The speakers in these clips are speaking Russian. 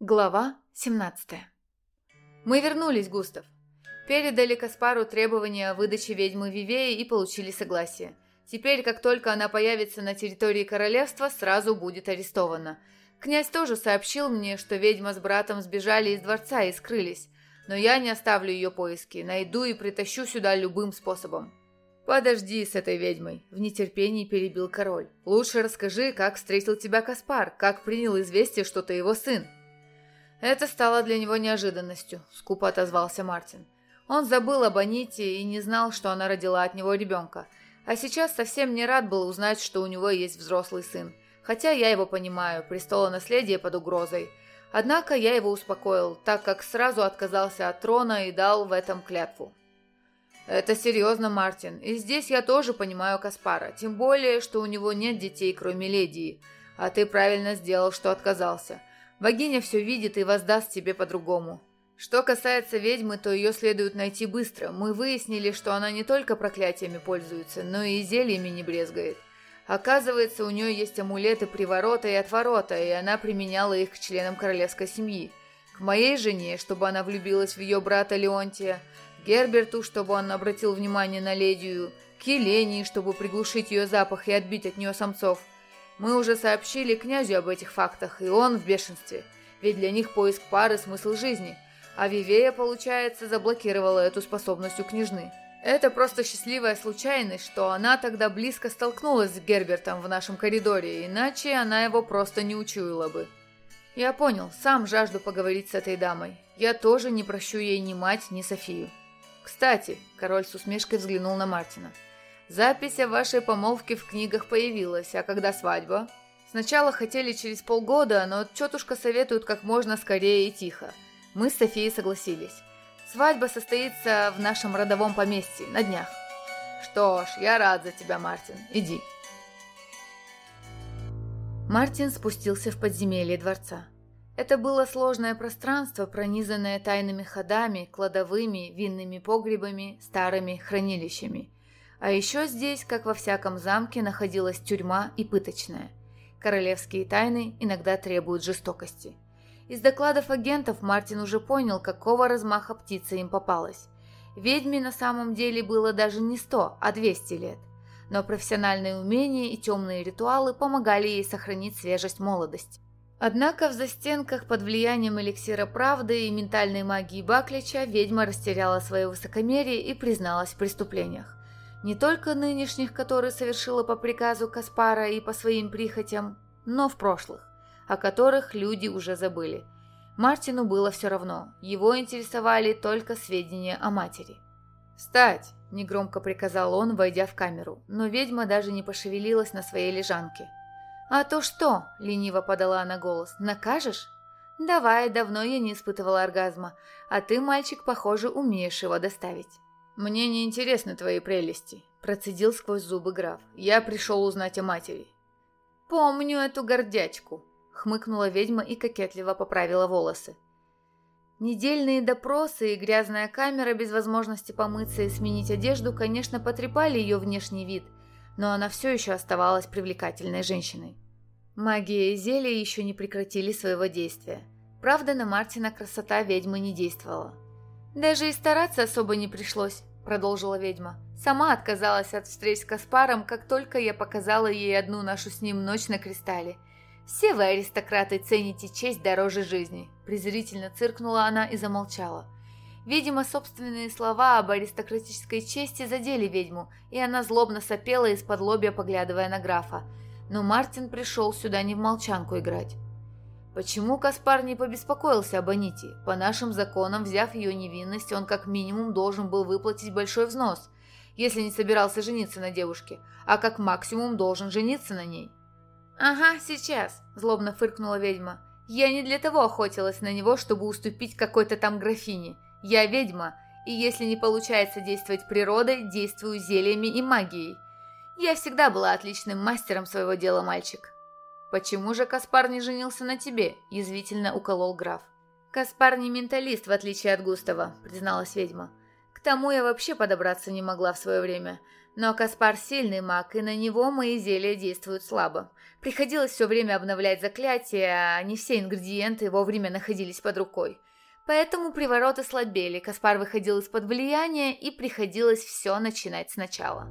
Глава 17 Мы вернулись, Густав. Передали Каспару требования о выдаче ведьмы Вивеи и получили согласие. Теперь, как только она появится на территории королевства, сразу будет арестована. Князь тоже сообщил мне, что ведьма с братом сбежали из дворца и скрылись. Но я не оставлю ее поиски, найду и притащу сюда любым способом. «Подожди с этой ведьмой», — в нетерпении перебил король. «Лучше расскажи, как встретил тебя Каспар, как принял известие, что ты его сын». Это стало для него неожиданностью, скупо отозвался Мартин. Он забыл об Аните и не знал, что она родила от него ребенка. А сейчас совсем не рад был узнать, что у него есть взрослый сын. Хотя я его понимаю, престола наследия под угрозой. Однако я его успокоил, так как сразу отказался от трона и дал в этом клятву. «Это серьезно, Мартин, и здесь я тоже понимаю Каспара, тем более, что у него нет детей, кроме Ледии. А ты правильно сделал, что отказался. Богиня все видит и воздаст тебе по-другому. Что касается ведьмы, то ее следует найти быстро. Мы выяснили, что она не только проклятиями пользуется, но и зельями не брезгает. Оказывается, у нее есть амулеты приворота и отворота, и она применяла их к членам королевской семьи. К моей жене, чтобы она влюбилась в ее брата Леонтия, Герберту, чтобы он обратил внимание на Ледию, к Елене, чтобы приглушить ее запах и отбить от нее самцов – мы уже сообщили князю об этих фактах, и он в бешенстве, ведь для них поиск пары – смысл жизни, а Вивея, получается, заблокировала эту способность у княжны. Это просто счастливая случайность, что она тогда близко столкнулась с Гербертом в нашем коридоре, иначе она его просто не учуяла бы. Я понял, сам жажду поговорить с этой дамой. Я тоже не прощу ей ни мать, ни Софию. Кстати, король с усмешкой взглянул на Мартина – Запись о вашей помолвке в книгах появилась, а когда свадьба? Сначала хотели через полгода, но тетушка советует как можно скорее и тихо. Мы с Софией согласились. Свадьба состоится в нашем родовом поместье на днях. Что ж, я рад за тебя, Мартин. Иди. Мартин спустился в подземелье дворца. Это было сложное пространство, пронизанное тайными ходами, кладовыми, винными погребами, старыми хранилищами – а еще здесь, как во всяком замке, находилась тюрьма и пыточная. Королевские тайны иногда требуют жестокости. Из докладов агентов Мартин уже понял, какого размаха птица им попалась. Ведьме на самом деле было даже не сто, а двести лет. Но профессиональные умения и темные ритуалы помогали ей сохранить свежесть молодости. Однако в застенках под влиянием эликсира правды и ментальной магии Баклича ведьма растеряла свое высокомерие и призналась в преступлениях не только нынешних, которые совершила по приказу Каспара и по своим прихотям, но в прошлых, о которых люди уже забыли. Мартину было все равно, его интересовали только сведения о матери. «Встать!» – негромко приказал он, войдя в камеру, но ведьма даже не пошевелилась на своей лежанке. «А то что?» – лениво подала она голос. «Накажешь?» «Давай, давно я не испытывала оргазма, а ты, мальчик, похоже, умеешь его доставить». «Мне не интересны твои прелести», – процедил сквозь зубы граф. «Я пришел узнать о матери». «Помню эту гордячку», – хмыкнула ведьма и кокетливо поправила волосы. Недельные допросы и грязная камера без возможности помыться и сменить одежду, конечно, потрепали ее внешний вид, но она все еще оставалась привлекательной женщиной. Магия и зелья еще не прекратили своего действия. Правда, на Мартина красота ведьмы не действовала. Даже и стараться особо не пришлось продолжила ведьма. «Сама отказалась от встреч с Каспаром, как только я показала ей одну нашу с ним ночь на кристалле. Все вы, аристократы, цените честь дороже жизни», презрительно циркнула она и замолчала. Видимо, собственные слова об аристократической чести задели ведьму, и она злобно сопела из-под лобья, поглядывая на графа. Но Мартин пришел сюда не в молчанку играть. Почему Каспар не побеспокоился об Аните? По нашим законам, взяв ее невинность, он как минимум должен был выплатить большой взнос, если не собирался жениться на девушке, а как максимум должен жениться на ней. «Ага, сейчас», – злобно фыркнула ведьма. «Я не для того охотилась на него, чтобы уступить какой-то там графине. Я ведьма, и если не получается действовать природой, действую зельями и магией. Я всегда была отличным мастером своего дела, мальчик». «Почему же Каспар не женился на тебе?» – язвительно уколол граф. «Каспар не менталист, в отличие от Густава», – призналась ведьма. «К тому я вообще подобраться не могла в свое время. Но Каспар сильный маг, и на него мои зелья действуют слабо. Приходилось все время обновлять заклятия, а не все ингредиенты вовремя находились под рукой. Поэтому привороты слабели, Каспар выходил из-под влияния, и приходилось все начинать сначала.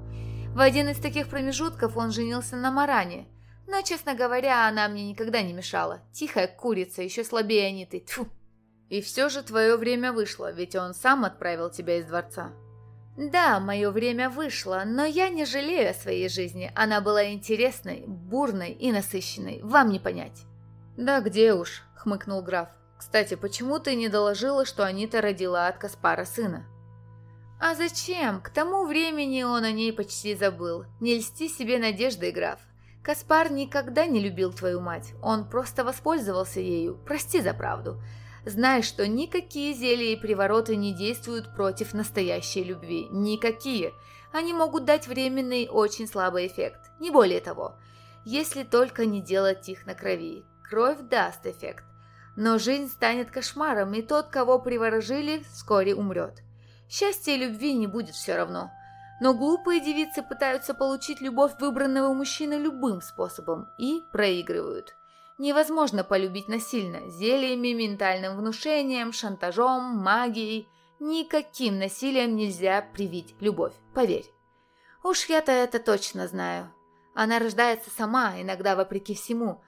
В один из таких промежутков он женился на Маране. Но, честно говоря, она мне никогда не мешала. Тихая курица, еще слабее Аниты. Тьфу. И все же твое время вышло, ведь он сам отправил тебя из дворца. Да, мое время вышло, но я не жалею о своей жизни. Она была интересной, бурной и насыщенной. Вам не понять. Да где уж, хмыкнул граф. Кстати, почему ты не доложила, что Анита родила от Каспара сына? А зачем? К тому времени он о ней почти забыл. Не льсти себе надеждой, граф. Каспар никогда не любил твою мать. Он просто воспользовался ею. Прости за правду. Знай, что никакие зелья и привороты не действуют против настоящей любви. Никакие. Они могут дать временный, очень слабый эффект. Не более того. Если только не делать их на крови. Кровь даст эффект. Но жизнь станет кошмаром, и тот, кого приворожили, вскоре умрет. Счастья и любви не будет все равно. Но глупые девицы пытаются получить любовь выбранного мужчины любым способом и проигрывают. Невозможно полюбить насильно, зельями, ментальным внушением, шантажом, магией. Никаким насилием нельзя привить любовь, поверь. Уж я-то это точно знаю. Она рождается сама, иногда вопреки всему,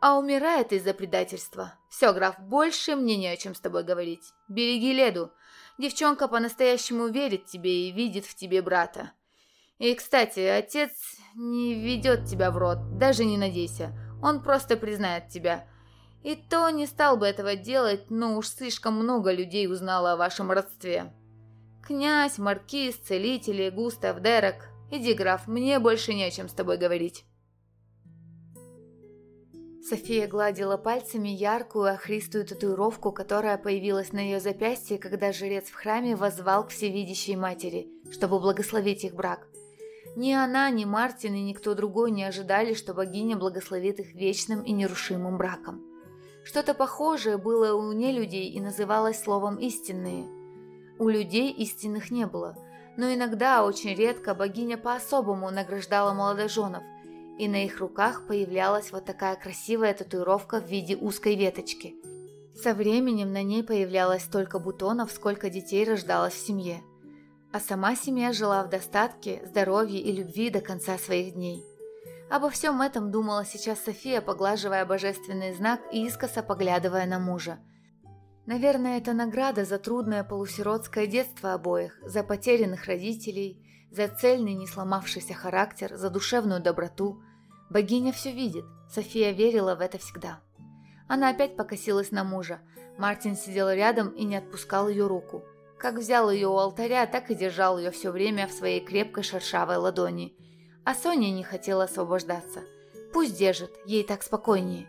а умирает из-за предательства. Все, граф, больше мне не о чем с тобой говорить. Береги Леду. Девчонка по-настоящему верит тебе и видит в тебе брата. И, кстати, отец не ведет тебя в рот, даже не надейся. Он просто признает тебя. И то не стал бы этого делать, но уж слишком много людей узнало о вашем родстве. Князь, маркиз, целители, Густав, Дерек. Иди, граф, мне больше не о чем с тобой говорить. София гладила пальцами яркую охристую татуировку, которая появилась на ее запястье, когда жрец в храме возвал к всевидящей матери, чтобы благословить их брак. Ни она, ни Мартин и никто другой не ожидали, что богиня благословит их вечным и нерушимым браком. Что-то похожее было у нелюдей и называлось словом «истинные». У людей истинных не было, но иногда, очень редко, богиня по-особому награждала молодоженов – и на их руках появлялась вот такая красивая татуировка в виде узкой веточки. Со временем на ней появлялось столько бутонов, сколько детей рождалось в семье. А сама семья жила в достатке, здоровье и любви до конца своих дней. Обо всем этом думала сейчас София, поглаживая божественный знак и искоса поглядывая на мужа. Наверное, это награда за трудное полусиротское детство обоих, за потерянных родителей, за цельный не сломавшийся характер, за душевную доброту, Богиня все видит, София верила в это всегда. Она опять покосилась на мужа. Мартин сидел рядом и не отпускал ее руку. Как взял ее у алтаря, так и держал ее все время в своей крепкой шершавой ладони. А Соня не хотела освобождаться. Пусть держит, ей так спокойнее.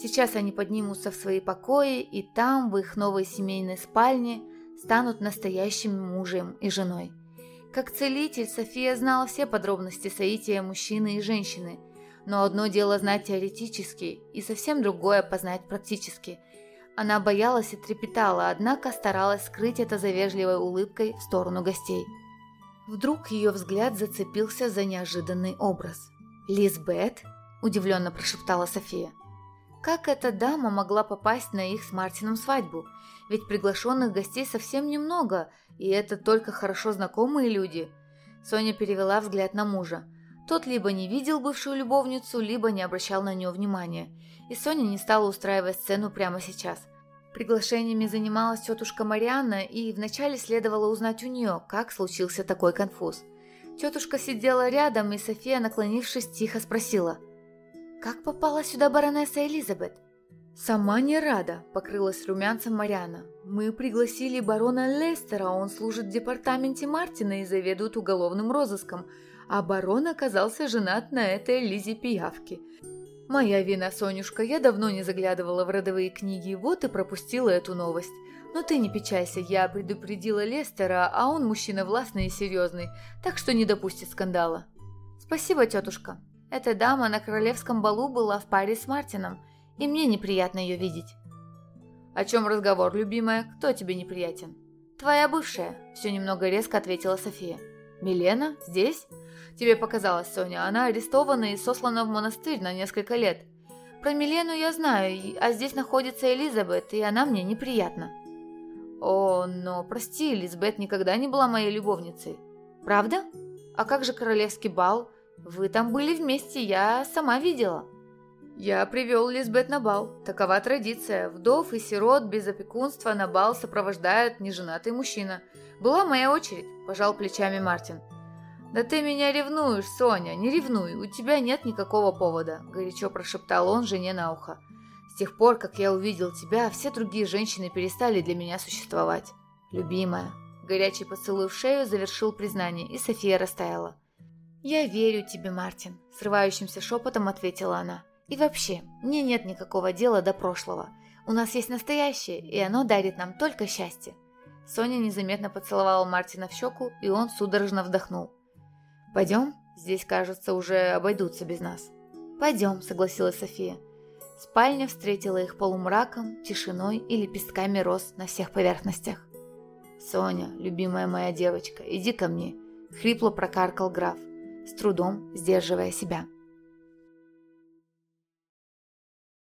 Сейчас они поднимутся в свои покои, и там, в их новой семейной спальне, станут настоящим мужем и женой. Как целитель, София знала все подробности соития мужчины и женщины, но одно дело знать теоретически, и совсем другое познать практически. Она боялась и трепетала, однако старалась скрыть это за вежливой улыбкой в сторону гостей. Вдруг ее взгляд зацепился за неожиданный образ. «Лизбет?» – удивленно прошептала София. Как эта дама могла попасть на их с Мартином свадьбу? Ведь приглашенных гостей совсем немного, и это только хорошо знакомые люди. Соня перевела взгляд на мужа. Тот либо не видел бывшую любовницу, либо не обращал на нее внимания. И Соня не стала устраивать сцену прямо сейчас. Приглашениями занималась тетушка Марианна, и вначале следовало узнать у нее, как случился такой конфуз. Тетушка сидела рядом, и София, наклонившись, тихо спросила. «Как попала сюда баронесса Элизабет?» «Сама не рада», – покрылась румянцем Мариана. «Мы пригласили барона Лестера, он служит в департаменте Мартина и заведует уголовным розыском а барон оказался женат на этой Лизе Пиявке. Моя вина, Сонюшка, я давно не заглядывала в родовые книги, вот и пропустила эту новость. Но ты не печалься, я предупредила Лестера, а он мужчина властный и серьезный, так что не допустит скандала. Спасибо, тетушка. Эта дама на королевском балу была в паре с Мартином, и мне неприятно ее видеть. О чем разговор, любимая? Кто тебе неприятен? Твоя бывшая, все немного резко ответила София. Милена? Здесь? Тебе показалось, Соня, она арестована и сослана в монастырь на несколько лет. Про Милену я знаю, а здесь находится Элизабет, и она мне неприятна. О, но прости, Элизабет никогда не была моей любовницей. Правда? А как же королевский бал? Вы там были вместе, я сама видела. Я привел Лизбет на бал. Такова традиция. Вдов и сирот без опекунства на бал сопровождает неженатый мужчина. Была моя очередь, пожал плечами Мартин. «Да ты меня ревнуешь, Соня, не ревнуй, у тебя нет никакого повода», – горячо прошептал он жене на ухо. «С тех пор, как я увидел тебя, все другие женщины перестали для меня существовать. Любимая». Горячий поцелуй в шею завершил признание, и София растаяла. «Я верю тебе, Мартин», – срывающимся шепотом ответила она. «И вообще, мне нет никакого дела до прошлого. У нас есть настоящее, и оно дарит нам только счастье». Соня незаметно поцеловала Мартина в щеку, и он судорожно вдохнул. «Пойдем? Здесь, кажется, уже обойдутся без нас». «Пойдем», — согласилась София. Спальня встретила их полумраком, тишиной и лепестками роз на всех поверхностях. «Соня, любимая моя девочка, иди ко мне», — хрипло прокаркал граф, с трудом сдерживая себя.